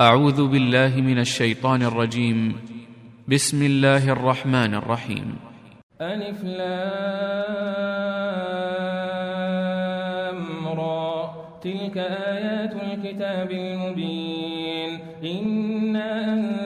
أعوذ بالله من الشيطان الرجيم. بسم الله الرحمن الرحيم. ألف لام را. تلك آيات الكتاب المبين. إنا أنزلناه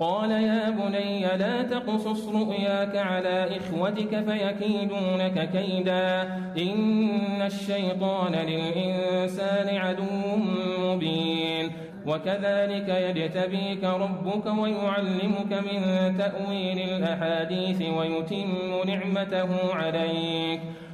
قال يا بني لا تقصص رؤياك على إخوتك فيكيدونك كيدا. إن الشيطان للإنسان عدو مبين. وكذلك يجتبيك ربك ويعلمك من تأويل الأحاديث ويتم نعمته عليك.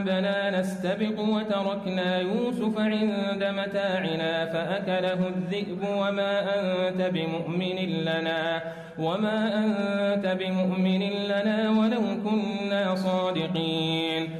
ذهبنا نستبق وتركنا يوسف عند متاعنا فأكله الذئب وما أنت بمؤمن لنا وما أنت بمؤمن لنا ولو كنا صادقين.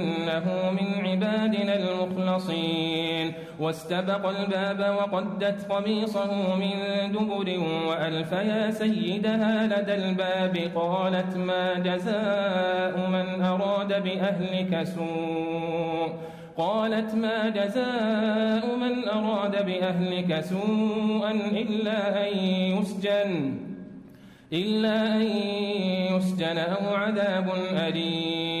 إنه من عبادنا المخلصين. واستبق الباب وقدت قميصه من دبر وألف يا سيدها لدى الباب. قالت ما جزاء من أراد بأهلك سوء. قالت ما جزاء من أراد بأهلك سوءا إلا أن يسجن إلا أن يسجن أو عذاب أليم.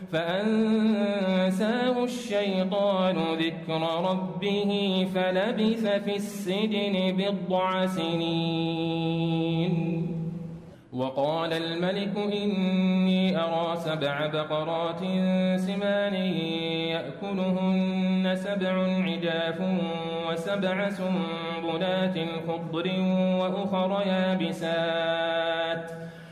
فأنساه الشيطان ذكر ربه فلبث في السجن بضع سنين. وقال الملك إني أرى سبع بقرات سمان يأكلهن سبع عجاف وسبع سنبلات خضر وأخر يابسات.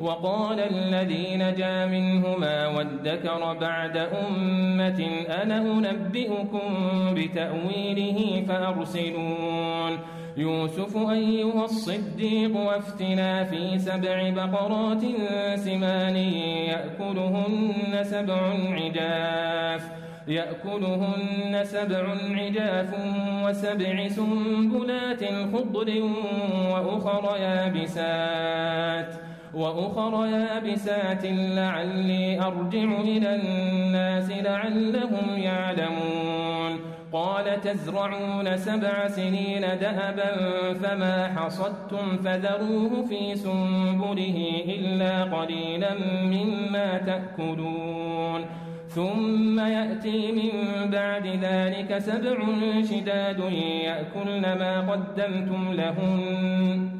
وقال الذي نجا منهما وادكر بعد أمة أنا أنبئكم بتأويله فأرسلون. يوسف أيها الصديق وافتنا في سبع بقرات سمان يأكلهن سبع عجاف يأكلهن سبع عجاف وسبع سنبلات خضر وأخر يابسات. وأخر يابسات لعلي أرجع إلى الناس لعلهم يعلمون. قال تزرعون سبع سنين دأبا فما حصدتم فذروه في سنبله إلا قليلا مما تأكلون. ثم يأتي من بعد ذلك سبع شداد يأكلن ما قدمتم لهن.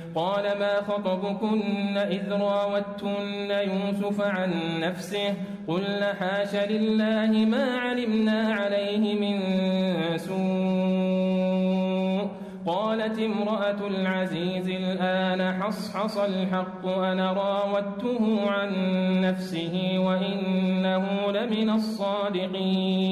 قال ما خطبكن إذ راوتن يوسف عن نفسه قلن حاش لله ما علمنا عليه من سوء قالت امرأة العزيز الآن حصحص الحق أنا راودته عن نفسه وإنه لمن الصادقين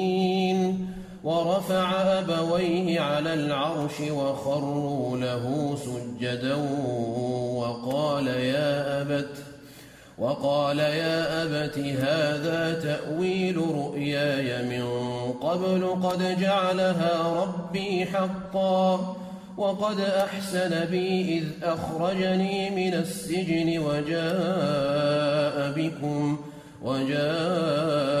ورفع أبويه على العرش وخروا له سجدا وقال يا أبت وقال يا أبت هذا تأويل رؤياي من قبل قد جعلها ربي حقا وقد أحسن بي إذ أخرجني من السجن وجاء بكم وجاء